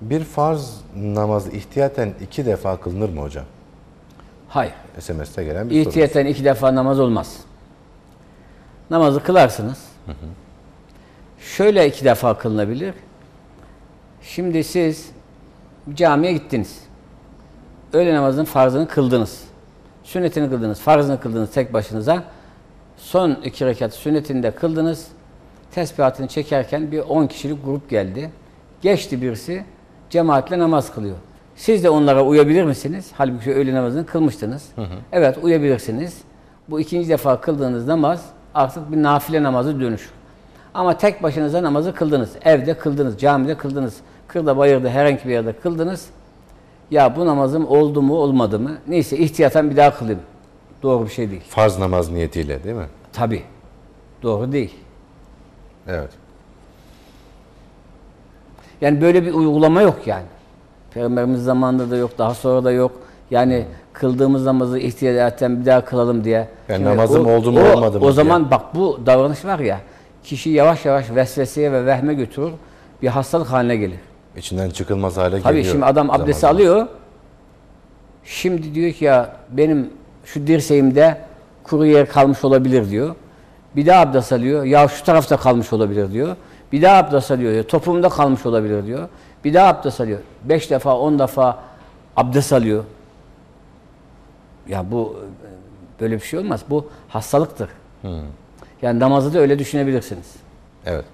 Bir farz namazı ihtiyaten iki defa kılınır mı hocam? Hayır. SMS'te gelen bir soru. İhtiyaten iki defa namaz olmaz. Namazı kılarsınız. Şöyle iki defa kılınabilir. Şimdi siz camiye gittiniz. Öğle namazının farzını kıldınız. Sünnetini kıldınız, farzını kıldınız tek başınıza. Son iki rekat sünnetini de kıldınız. Tesbihatını çekerken bir 10 kişilik grup geldi. Geçti birisi, cemaatle namaz kılıyor. Siz de onlara uyabilir misiniz? Halbuki öğle namazını kılmıştınız. Evet uyabilirsiniz. Bu ikinci defa kıldığınız namaz artık bir nafile namazı dönüşür. Ama tek başınıza namazı kıldınız. Evde kıldınız, camide kıldınız. Kırda bayırda herhangi bir yerde kıldınız. Ya bu namazım oldu mu olmadı mı? Neyse ihtiyaten bir daha kılayım. Doğru bir şey değil. Farz namaz niyetiyle değil mi? Tabi. Doğru değil. Evet. Yani böyle bir uygulama yok yani. Peygamberimiz zamanında da yok, daha sonra da yok. Yani kıldığımız namazı ihtiyaten bir daha kılalım diye. Yani Şimdi namazım oldu mu, o- olmadı mı O zaman diye. bak bu davranış var ya, kişi yavaş yavaş vesveseye ve vehme götürür, bir hastalık haline gelir. İçinden çıkılmaz hale Tabii geliyor. şimdi adam abdest alıyor. Şimdi diyor ki ya benim şu dirseğimde kuru yer kalmış olabilir diyor. Bir daha abdest alıyor. Ya şu tarafta kalmış olabilir diyor. Bir daha abdest alıyor. Ya topumda kalmış olabilir diyor. Bir daha abdest alıyor. Beş defa, on defa abdest alıyor. Ya bu böyle bir şey olmaz. Bu hastalıktır. Yani namazı da öyle düşünebilirsiniz. Evet.